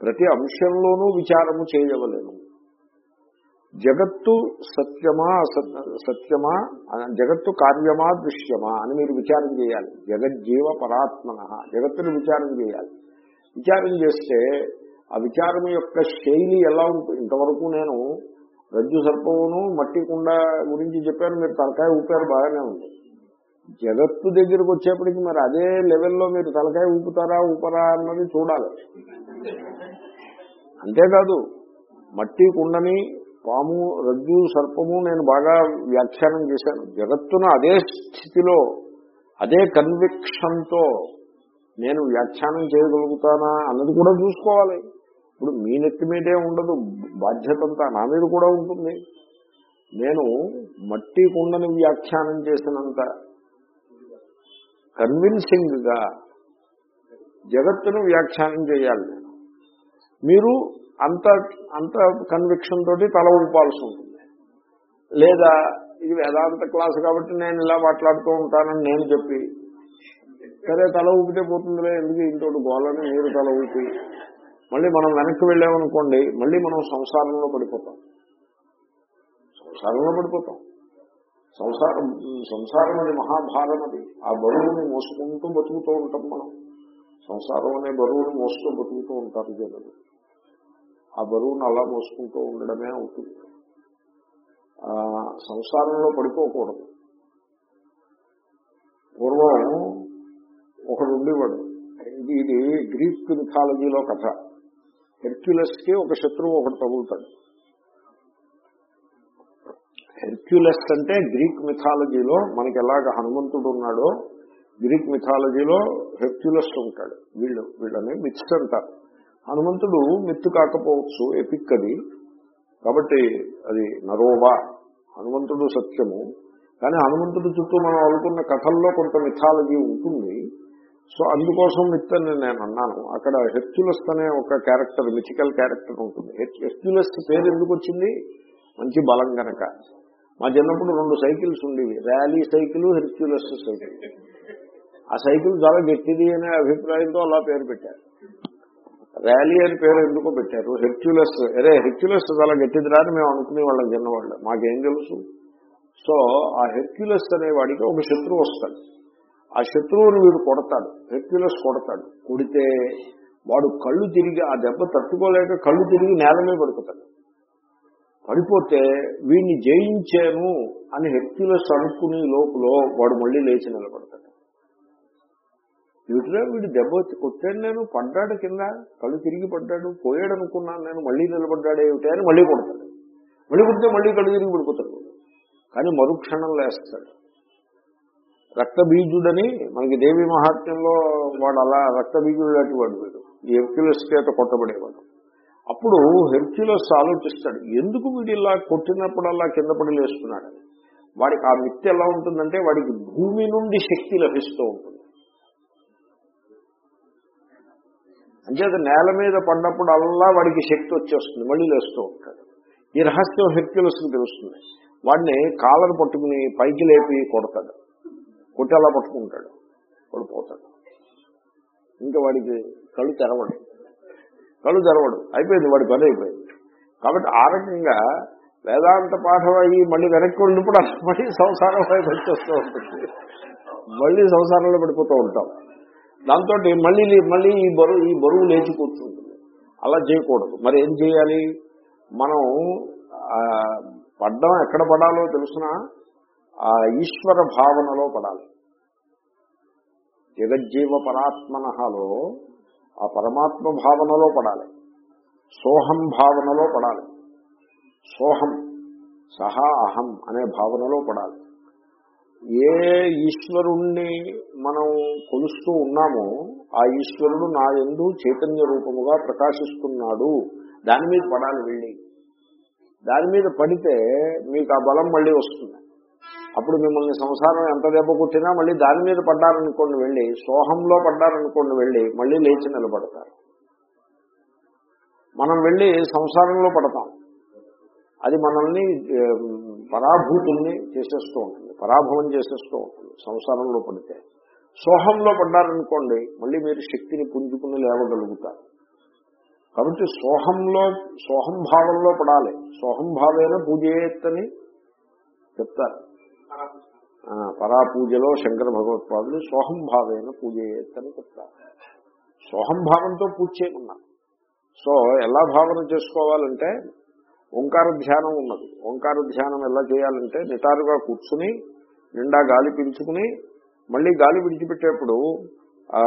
ప్రతి అంశంలోనూ విచారము చేయవలేను. జగత్తు సత్యమా సత్యమా జగత్తు కార్యమా దృశ్యమా అని మీరు విచారం చేయాలి. జగజ్జీవ పరాత్మన జగత్తును విచారం చేయాలి. విచారం చేస్తే ఆ విచారం యొక్క శైలి ఎలా ఉంటుంది ఇంతవరకు నేను రజ్జు సర్పమును మట్టి కుండ గురించి చెప్పాను మీరు తలకాయ ఊపారు బాగానే ఉంది. జగత్తు దగ్గరకు వచ్చేప్పటికి మరి అదే లెవెల్లో మీరు తలకాయ ఊపుతారా ఊపరా అన్నది చూడాలి. అంతేకాదు మట్టి కుండని పాము రజ్జు సర్పము నేను బాగా వ్యాఖ్యానం చేశాను. జగత్తును అదే స్థితిలో అదే కన్విక్షన్తో నేను వ్యాఖ్యానం చేయగలుగుతానా అన్నది కూడా చూసుకోవాలి. ఇప్పుడు మీ నెత్తి మీదే ఉండదు బాధ్యత అంతా నా మీద కూడా ఉంటుంది. నేను మట్టి కుండని వ్యాఖ్యానం చేసినంత కన్విన్సింగ్గా జగత్తును వ్యాఖ్యానం చేయాలి నేను. మీరు అంత అంత కన్విక్షన్ తోటి తల ఊపాల్సి ఉంటుంది. లేదా ఇది వేదాంత క్లాస్ కాబట్టి నేను ఇలా మాట్లాడుతూ ఉంటానని నేను చెప్పి సరే తల ఊపితే పోతుందిలే ఎందుకు ఇంట్లో గోళని మీరు తల ఊపి? మళ్ళీ మనం వెనక్కి వెళ్ళామనుకోండి మళ్ళీ మనం సంసారంలో పడిపోతాం. సంసారంలో పడిపోతాం. సంసారం సంసారం అది మహాభారం అది. ఆ బరువుని మోసుకుంటూ బతుకుతూ ఉంటాం మనం. సంసారం అనే బరువుని మోస్తూ బతుకుతూ ఉంటారు జనులు. ఆ బరువును అలా మోసుకుంటూ ఉండడమే అవుతుంది. ఆ సంసారంలో పడిపోకూడదు. పూర్వం ఒకడు ఉండేవాడు. ఇది ఇది గ్రీక్ మిథాలజీలో కథ. హెర్క్యులస్కి ఒక శత్రువు ఒకటి తగులుతాడు. హెర్క్యులస్ అంటే గ్రీక్ మిథాలజీలో మనకి ఎలాగ హనుమంతుడు ఉన్నాడో గ్రీక్ మిథాలజీలో హెర్క్యులస్ ఉంటాడు. వీళ్ళు వీళ్ళని మిత్స్ అంటారు. హనుమంతుడు మిత్తు కాకపోవచ్చు ఎపిక్ అది. కాబట్టి అది నరోవా. హనుమంతుడు సత్యము. కానీ హనుమంతుడు చుట్టూ మనం అనుకున్న కథల్లో కొంత మిథాలజీ ఉంటుంది. సో అందుకోసం మిత్తని నేను అన్నాను. అక్కడ హెర్క్యులస్ అనే ఒక క్యారెక్టర్ మిథికల్ క్యారెక్టర్ ఉంటుంది. హెర్క్యులస్ పేరు ఎందుకు వచ్చింది? మంచి బలం గనక. మా చిన్నప్పుడు రెండు సైకిల్స్ ఉండేవి. Raleigh cycle Hercules cycle. ఆ సైకిల్ చాలా గట్టిది అనే అభిప్రాయంతో అలా పేరు పెట్టారు. ర్యాలీ అని పేరు ఎందుకో పెట్టారు? హెర్క్యులస్. అరే హెర్క్యులస్ చాలా గట్టిదిరా అని మేము అనుకునే వాళ్ళం చిన్నవాళ్ళు. మాకేం తెలుసు? సో ఆ హెర్క్యులస్ అనే వాడికి ఒక శత్రువు వస్తాడు. ఆ శత్రువుని వీడు కొడతాడు హెర్క్యులస్ కొడతాడు. కొడితే వాడు కళ్ళు తిరిగి ఆ దెబ్బ తట్టుకోలేక కళ్ళు తిరిగి నేల మీద పడుకుతాడు పడిపోతే వీడిని జయించాను అని హెర్క్యులస్ అనుకునే లోపల వాడు మళ్ళీ లేచి నిలబడతాడు. వీటిలో వీడు దెబ్బ వచ్చి కొట్టాడు నేను పడ్డాడు కింద కళ్ళు తిరిగి పడ్డాడు పోయాడు అనుకున్నాను నేను మళ్ళీ నిలబడ్డాడు ఏమిటి అని మళ్ళీ కొడతాడు. మళ్ళీ కొడితే మళ్ళీ కళ్ళు తిరిగి పడిపోతాడు. కానీ మరుక్షణం లేస్తాడు. రక్తబీజుడని మనకి దేవి మహాత్మ్యంలో వాడు అలా రక్తబీజుడు లాంటి వాడు. వీడు ఈ హెర్క్యులస్ చేత కొట్టబడేవాడు. అప్పుడు హెర్క్యులస్ ఆలోచిస్తాడు ఎందుకు వీడు ఇలా కొట్టినప్పుడల్లా కింద పడి లేస్తున్నాడు? వాడికి ఆ మిత్తి ఎలా ఉంటుందంటే వాడికి భూమి నుండి శక్తి లభిస్తూ ఉంటుంది. అంచేత నేల మీద పడినప్పుడు అల్లా వాడికి శక్తి వచ్చేస్తుంది మళ్ళీ లేస్తూ ఉంటాడు. ఈ రహస్యం హెర్క్యులస్ తెలుస్తుంది. వాడిని కాలర్ పట్టుకుని పైకి లేపి కొడతాడు. కొట్టి అలా పట్టుకుంటాడు. వాడు పోతాడు. ఇంకా వాడికి కళ్ళు తెరవడు. కళ్ళు తెరవడు. అయిపోయింది వాడి పని అయిపోయింది. కాబట్టి ఆ రకంగా వేదాంత పాఠం అయ్యి మళ్ళీ వెనక్కి వెళ్ళినప్పుడు మళ్ళీ సంసారం వచ్చేస్తూ ఉంటుంది. మళ్ళీ సంసారంలో పడిపోతూ ఉంటాం. దాంతో మళ్ళీ మళ్ళీ ఈ బరువు ఈ బరువు లేచి కూర్చుంటుంది. అలా చేయకూడదు. మరి ఏం చేయాలి? మనం పడ్డం ఎక్కడ పడాలో తెలుసునా? ఆ ఈశ్వర భావనలో పడాలి. జగజ్జీవ పరాత్మనహలో ఆ పరమాత్మ భావనలో పడాలి. సోహం భావనలో పడాలి. సోహం సహా అహం అనే భావనలో పడాలి. ఏ ఈశ్వరుణ్ణి మనం కొలుస్తూ ఉన్నామో ఆ ఈశ్వరుడు నా ఎందు చైతన్య రూపముగా ప్రకాశిస్తున్నాడు. దాని మీద పడాలి వెళ్ళి. దాని మీద పడితే మీకు ఆ బలం మళ్ళీ వస్తుంది. అప్పుడు మిమ్మల్ని సంసారం ఎంత దెబ్బ కొట్టినా మళ్ళీ దాని మీద పడ్డారనుకోండి వెళ్ళి సోహంలో పడ్డారనుకోండి వెళ్ళి మళ్ళీ లేచి నిలబడతారు. మనం వెళ్ళి సంసారంలో పడతాం. అది మనల్ని పరాభూతుల్ని చేసేస్తూ ఉంటుంది పరాభవం చేసేస్తూ ఉంటుంది సంసారంలో పడితే. సోహంలో పడ్డారనుకోండి మళ్ళీ మీరు శక్తిని పుంజుకుని లేవగలుగుతారు. కాబట్టి సోహంలో సోహం భావంలో పడాలి. సోహం భావేన చెప్తారు. పరాపూజలో శంకర భగవత్పాదులు సోహం పూజ పూజయేత్తని చెప్తారు. సోహంభావంతో పూజ చేయకున్నారు సో ఎలా భావన చేసుకోవాలంటే ఓంకార ధ్యానం ఉన్నది. ఓంకార ధ్యానం ఎలా చేయాలంటే నిటారుగా కూర్చుని నిండా గాలి పీల్చుకుని మళ్ళీ గాలి విడిచిపెట్టేప్పుడు ఆ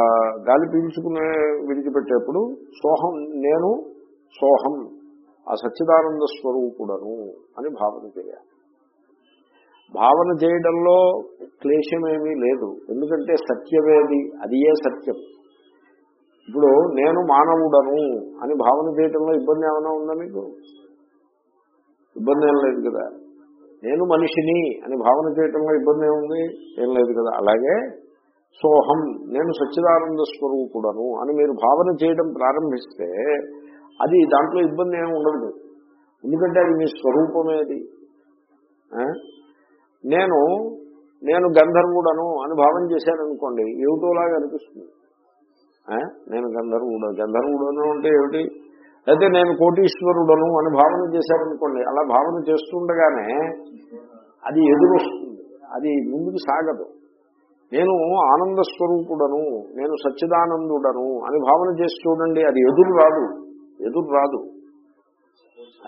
గాలి పీల్చుకునే విడిచిపెట్టేప్పుడు సోహం నేను సోహం ఆ సచ్చిదానంద స్వరూపుడను అని భావన చేయాలి. భావన చేయడంలో క్లేశమేమీ లేదు. ఎందుకంటే సత్యమేది అది ఏ సత్యం. ఇప్పుడు నేను మానవుడను అని భావన చేయడంలో ఇబ్బంది ఏమైనా ఉందా మీకు? ఇబ్బంది ఏం లేదు కదా. నేను మనిషిని అని భావన చేయటంలో ఇబ్బంది ఏముంది? ఏం లేదు కదా. అలాగే సోహం నేను సచ్చిదానంద స్వరూపుడను అని మీరు భావన చేయడం ప్రారంభిస్తే అది దాంట్లో ఇబ్బంది ఏమి ఉండదు. ఎందుకంటే అది మీ స్వరూపమేది. నేను నేను గంధర్వుడను అని భావన చేశాననుకోండి ఏమిటోలాగా అనిపిస్తుంది. నేను గంధర్వుడు గంధర్వుడను అంటే ఏమిటి? అయితే నేను కోటీశ్వరుడను అని భావన చేశారనుకోండి అలా భావన చేస్తుండగానే అది ఎదురొస్తుంది అది ముందుకు సాగదు. నేను ఆనంద స్వరూపుడను నేను సచ్చిదానందుడను అని భావన చేసి చూడండి అది ఎదురు రాదు ఎదురు రాదు.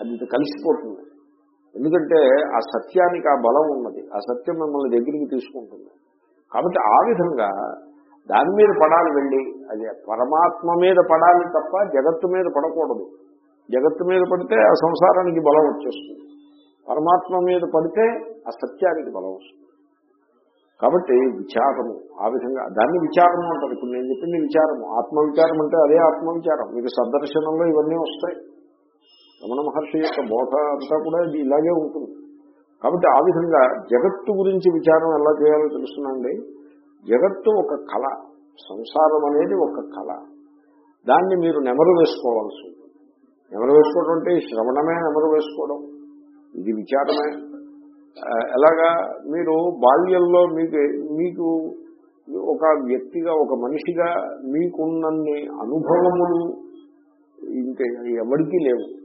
అది కలిసిపోతుంది. ఎందుకంటే ఆ సత్యానికి ఆ బలం ఉన్నది. ఆ సత్యం మిమ్మల్ని దగ్గరికి తీసుకుంటుంది. కాబట్టి ఆ విధంగా దాని మీద పడాలి వెళ్ళి. అది పరమాత్మ మీద పడాలి తప్ప జగత్తు మీద పడకూడదు. జగత్తు మీద పడితే ఆ సంసారానికి బలం వచ్చేస్తుంది. పరమాత్మ మీద పడితే ఆ సత్యానికి బలం వస్తుంది. కాబట్టి విచారము ఆ విధంగా దాన్ని విచారము అంటారు. ఇప్పుడు నేను చెప్పింది విచారము. ఆత్మవిచారం అంటే అదే ఆత్మవిచారం. మీకు సందర్శనంలో ఇవన్నీ వస్తాయి. రమణ మహర్షి యొక్క బోధ అంతా కూడా ఇది ఇలాగే ఉంటుంది. కాబట్టి ఆ విధంగా జగత్తు గురించి విచారం ఎలా చేయాలో తెలుసునండి జగత్తు ఒక కళ సంసారం అనేది ఒక కళ. దాన్ని మీరు నెమరు వేసుకోవాల్సి ఉంటుంది. నెమరు వేసుకోవడం అంటే శ్రవణమే నెమరు వేసుకోవడం. ఇది విచారమే. ఎలాగా మీరు బాల్యంలో మీకు మీకు ఒక వ్యక్తిగా ఒక మనిషిగా మీకున్నన్ని అనుభవములు ఇంకా ఎవరికీ లేవు.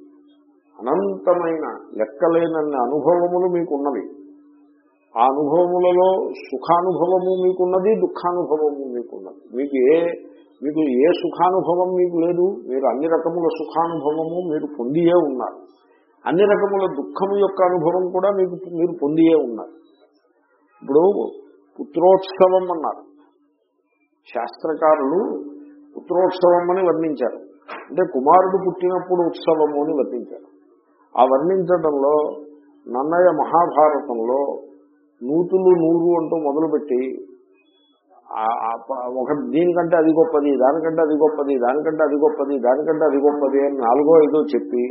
అనంతమైన లెక్కలేనన్ని అనుభవములు మీకున్నవి. ఆ అనుభవములలో సుఖానుభవము మీకున్నది దుఃఖానుభవము మీకున్నది. మీకు ఏ మీకు ఏ సుఖానుభవం మీకు లేదు మీరు అన్ని రకముల సుఖానుభవము మీరు పొందియే ఉన్నారు. అన్ని రకముల దుఃఖము యొక్క అనుభవం కూడా మీకు మీరు పొందియే ఉన్నారు. ఇప్పుడు పుత్రోత్సవం అన్నారు. శాస్త్రకారులు పుత్రోత్సవం అని వర్ణించారు. అంటే కుమారుడు పుట్టినప్పుడు ఉత్సవము అని వర్ణించారు. ఆ వర్ణించడంలో నన్నయ్య మహాభారతంలో నూతులు నూరు అంటూ మొదలుపెట్టి ఒక దీనికంటే అది గొప్పది దానికంటే అది గొప్పది దానికంటే అది గొప్పది దానికంటే అది గొప్పది అని నాలుగో ఐదో చెప్పి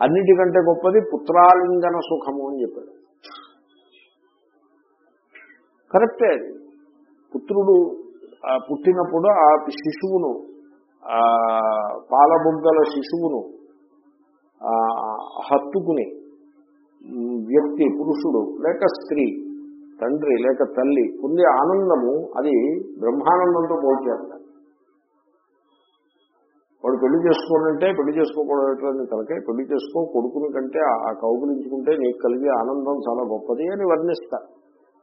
అన్నిటికంటే గొప్పది పుత్రాలింగన సుఖము అని చెప్పాడు. కరెక్టే అది. పుత్రుడు పుట్టినప్పుడు ఆ శిశువును ఆ పాలబుగ్గల శిశువును హత్తుకుని వ్యక్తి పురుషుడు లేక స్త్రీ తండ్రి లేక తల్లి పొందే ఆనందము అది బ్రహ్మానందంతో పోల్చేస్తారు వాడు పెళ్ళి చేసుకోనంటే పెళ్ళి చేసుకోకూడదు తలకే పెళ్ళి చేసుకో కొడుకుని కంటే ఆ కౌగులించుకుంటే నీకు కలిగే ఆనందం చాలా గొప్పది అని వర్ణిస్తా.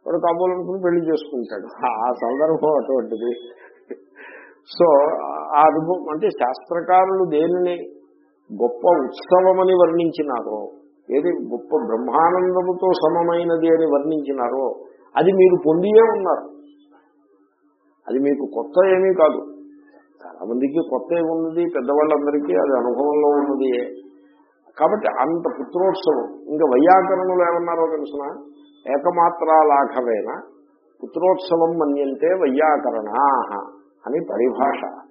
వాడు కాబోలనుకుని పెళ్ళి చేసుకుంటాడు. ఆ సందర్భం అటువంటిది. సో ఆ అనుభవం అంటే శాస్త్రకారులు దేనిని గొప్ప ఉత్సవమని వర్ణించినారో ఏది గొప్ప బ్రహ్మానందముతో సమమైనది అని వర్ణించినారో అది మీరు పొందియే ఉన్నారు. అది మీకు కొత్త ఏమీ కాదు. చాలా మందికి కొత్త ఏమున్నది పెద్దవాళ్ళందరికీ అది అనుభవంలో ఉన్నది. కాబట్టి అంత పుత్రోత్సవం. ఇంకా వైయాకరణులు ఏమన్నారో తెలుసిన? ఏకమాత్రాలాఘవేన పుత్రోత్సవం మన్యంతే వైయాకరణా అని పరిభాష.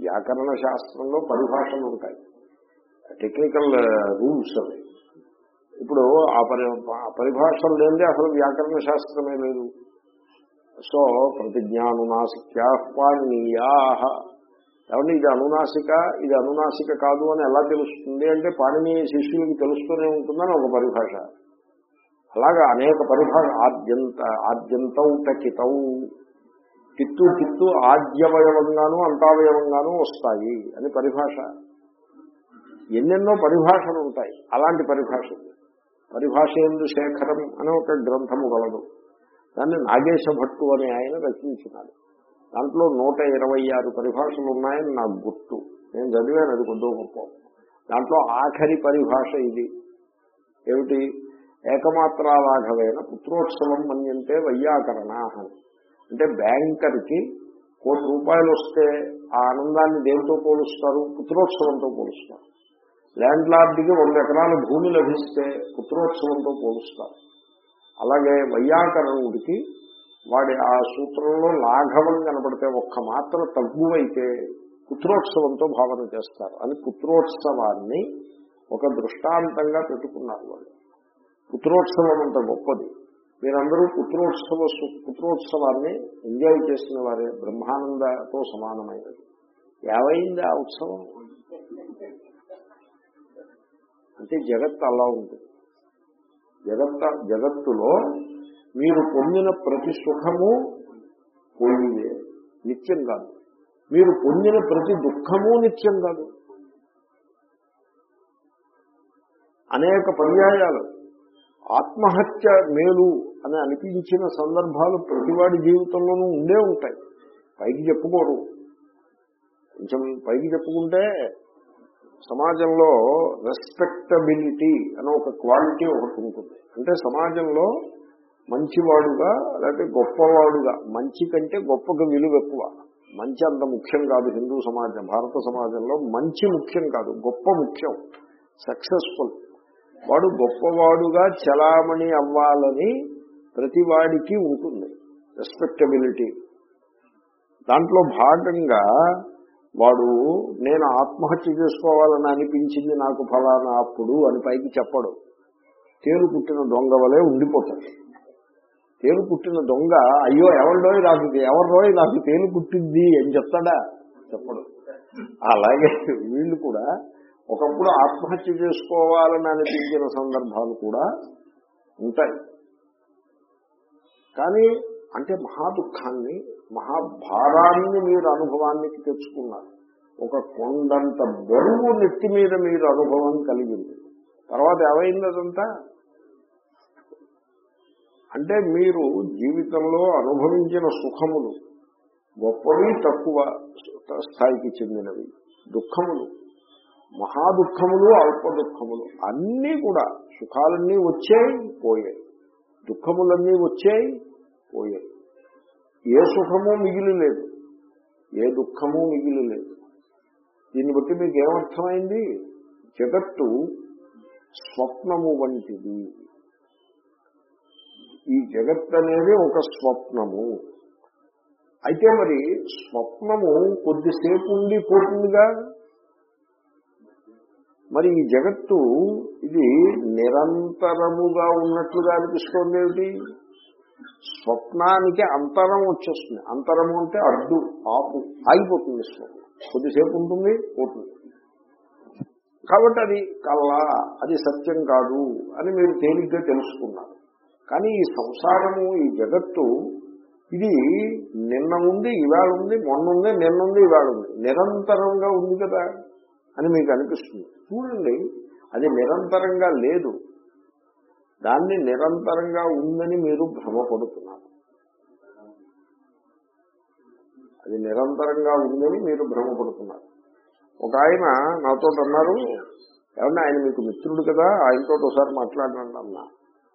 వ్యాకరణ శాస్త్రంలో పరిభాషలు ఉంటాయి. టెక్నికల్ రూల్స్ uh, అవి. ఇప్పుడు ఆ పరి పరిభాషలు లేనిదే అసలు వ్యాకరణ శాస్త్రమే లేదు. సో ప్రతిజ్ఞానునాసిక్యాహ్వానీయా ఏమంటే ఇది అనునాసిక ఇది అనునాసిక కాదు అని ఎలా తెలుస్తుంది అంటే పాణిని శిష్యులకు తెలుస్తూనే ఉంటుందని ఒక పరిభాష. అలాగా అనేక పరిభాష ఆద్యంత ఆద్యంతం టకితం. కిత్తు కిత్తు ఆద్యవయవంగాను అంతావయవంగాను వస్తాయి అని పరిభాష. ఎన్నెన్నో పరిభాషలు ఉంటాయి. అలాంటి పరిభాషలు. పరిభాష ఎందు శేఖరం అనే ఒక గ్రంథము గలదు. దాన్ని నాగేశ భట్టు అనే ఆయన రచించినాడు. దాంట్లో నూట ఇరవై ఆరు పరిభాషలు ఉన్నాయని నాకు గుర్తు. నేను చదివాను అది కొద్దో గొప్ప. దాంట్లో ఆఖరి పరిభాష ఇది. ఏమిటి? ఏకమాత్రాలాఘవైన పుత్రోత్సవం మన్యంటే వైయాకరణ అంటే బ్యాంకర్కి కోటి రూపాయలు వస్తే ఆ ఆనందాన్ని దేనితో పోలుస్తారు? పుత్రోత్సవంతో పోలుస్తారు. ల్యాండ్ లార్డ్కి వంద ఎకరాల భూమి లభిస్తే పుత్రోత్సవంతో పోలుస్తారు. అలాగే వైయాకరణుడికి వాడి ఆ సూత్రంలో లాఘవం కనపడితే ఒక్క మాత్రం తగ్గువైతే పుత్రోత్సవంతో భావన చేస్తారు. అని పుత్రోత్సవాన్ని ఒక దృష్టాంతంగా పెట్టుకున్నారు వాళ్ళు. పుత్రోత్సవం అంత గొప్పది. మీరందరూ పుత్రోత్సవ పుత్రోత్సవాన్ని ఎంజాయ్ చేసిన వారే బ్రహ్మానందతో సమానమైనది. ఏమైంది ఆ ఉత్సవం? అంటే జగత్ అలా ఉంటుంది జగత్త జగత్తులో మీరు పొందిన ప్రతి సుఖము పోయిందే. నిత్యం కాదు. మీరు పొందిన ప్రతి దుఃఖము నిత్యం కాదు. అనేక పర్యాయాలు. ఆత్మహత్య మేలు అని అనిపించిన సందర్భాలు ప్రతివాడి జీవితంలోనూ ఉండే ఉంటాయి. పైకి చెప్పుకోరు. కొంచెం పైకి చెప్పుకుంటే సమాజంలో రెస్పెక్టబిలిటీ అనే ఒక క్వాలిటీ ఒకటి ఉంటుంది. అంటే సమాజంలో మంచివాడుగా లేకపోతే గొప్పవాడుగా మంచి కంటే గొప్పగా విలువ ఎక్కువ. మంచి అంత ముఖ్యం కాదు హిందూ సమాజం భారత సమాజంలో మంచి ముఖ్యం కాదు గొప్ప ముఖ్యం సక్సెస్ఫుల్ వాడు గొప్పవాడుగా చలామణి అవ్వాలని ప్రతి వాడికి ఉంటుంది రెస్పెక్టబిలిటీ దాంట్లో భాగంగా వాడు నేను ఆత్మహత్య చేసుకోవాలని అనిపించింది నాకు ఫలానా అప్పుడు అని పైకి చెప్పడు. తేలు పుట్టిన దొంగ వలె ఉండిపోతాడు. తేలు పుట్టిన దొంగ అయ్యో ఎవరిలోయ్ నాకు? ఎవరిలోయ్ నాకు? తేలు పుట్టింది అని చెప్తాడా? చెప్పడు. అలాగే వీళ్ళు కూడా ఒకప్పుడు ఆత్మహత్య చేసుకోవాలని అనిపించిన సందర్భాలు కూడా ఉంటాయి. కానీ అంటే మహా దుఃఖాన్ని మహాభారాన్ని మీరు అనుభవానికి తెచ్చుకున్నారు. ఒక కొండంత బరువు నెత్తి మీద మీరు అనుభవం కలిగింది. తర్వాత ఏమైంది అదంతా? అంటే మీరు జీవితంలో అనుభవించిన సుఖములు గొప్పవి తక్కువ స్థాయికి చెందినవి దుఃఖములు మహా దుఃఖములు అల్ప దుఃఖములు అన్నీ కూడా సుఖాలన్నీ వచ్చాయి పోయాయి. దుఃఖములన్నీ వచ్చాయి పోయాయి. ఏ సుఖము మిగిలి లేదు ఏ దుఃఖము మిగిలి లేదు దీన్ని బట్టి మీకు ఏమర్థమైంది జగత్తు స్వప్నము వంటిది. ఈ జగత్ అనేది ఒక స్వప్నము. అయితే మరి స్వప్నము కొద్దిసేపు ఉండి పోతుందిగా? మరి ఈ జగత్తు ఇది నిరంతరముగా ఉన్నట్లుగా అనిపిస్తోంది ఏమిటి స్వప్నానికి అంతరం వచ్చేస్తుంది. అంతరము అంటే అడ్డు ఆపు ఆగిపోతుంది స్వప్నం. కొద్దిసేపు ఉంటుంది పోతుంది. కాబట్టి అది కల్లా అది సత్యం కాదు అని మీరు తేలిగ్గా తెలుసుకున్నారు. కానీ ఈ సంసారము ఈ జగత్తు ఇది నిన్న ఉంది ఇవాళ ఉంది మొన్న ఉంది నిన్న ఉంది ఇవాళ ఉంది. నిరంతరంగా ఉంది కదా అని మీకు అనిపిస్తుంది. చూడండి అది నిరంతరంగా లేదు. దాన్ని నిరంతరంగా ఉందని మీరు భ్రమపడుతున్నారు. అది నిరంతరంగా ఉందని మీరు భ్రమపడుతున్నారు. ఒక ఆయన నాతో అన్నారు ఏమన్నా ఆయన మీకు మిత్రుడు కదా ఆయనతో ఒకసారి మాట్లాడండి అన్నా.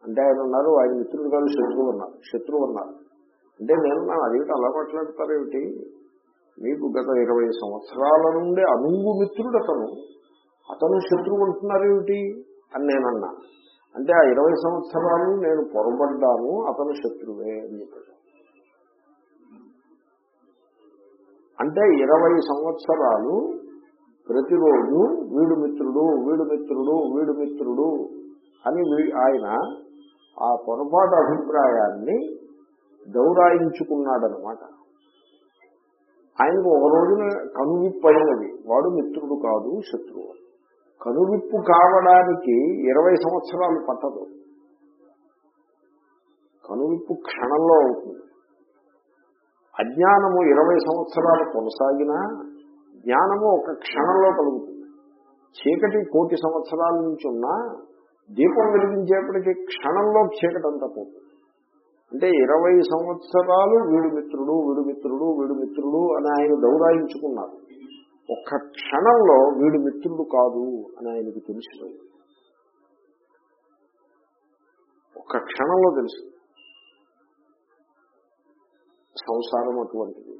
అంటే ఆయన ఉన్నారు ఆయన మిత్రుడు కాదు శత్రువు అన్నారు శత్రువు అన్నారు. అంటే నేను నా అదేమిటి అలా మాట్లాడతారేమిటి మీకు గత ఇరవై సంవత్సరాల నుండి అనుంగు మిత్రుడు అతను అతను శత్రువు అంటున్నారేమిటి అని నేనన్నా అంటే ఆ ఇరవై సంవత్సరాలు నేను పొరపడ్డాను అతను శత్రువే అని చెప్పాడు. అంటే ఇరవై సంవత్సరాలు ప్రతిరోజు వీడు మిత్రుడు వీడు మిత్రుడు వీడు మిత్రుడు అని ఆయన ఆ పొరపాటు అభిప్రాయాన్ని దౌరాయించుకున్నాడనమాట ఆయనకు ఒక రోజున కనువిప్పైనది వాడు మిత్రుడు కాదు శత్రువు. కనువిప్పు కావడానికి ఇరవై సంవత్సరాలు పట్టదు. కనువిప్పు క్షణంలో అవుతుంది. అజ్ఞానము ఇరవై సంవత్సరాలు కొనసాగినా జ్ఞానము ఒక క్షణంలో కలుగుతుంది. చీకటి కోటి సంవత్సరాల నుంచి ఉన్నా దీపం వెలిగించేప్పటికీ క్షణంలో చీకటి అంతా పోతుంది. అంటే ఇరవై సంవత్సరాలు వీడు మిత్రుడు వీడు మిత్రుడు వీడు మిత్రుడు అని ఆయన దౌరాయించుకున్నారు. ఒక్క క్షణంలో వీడు మిత్రుడు కాదు అని ఆయనకు తెలిసిపోయింది ఒక్క క్షణంలో తెలుసు. సంసారం అటువంటిది.